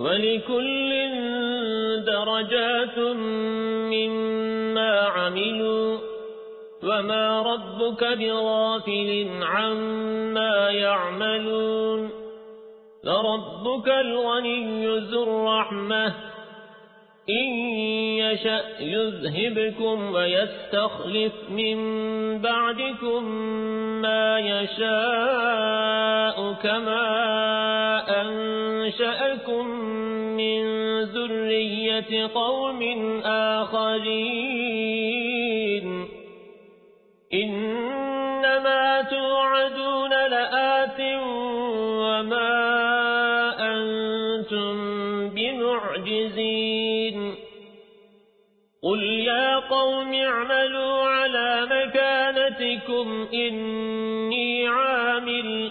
ولكل درجات مما عملوا وما ربك بغافل عما يعملون لربك الغني ذو الرحمة إن يشأ يذهبكم ويستخلف من بعدكم ما يشاء كما أنشأكم من ذرية قوم آخرين إنما توعدون لآت وما أنتم بمعجزين قل يا قوم اعملوا على مكانتكم إني عامل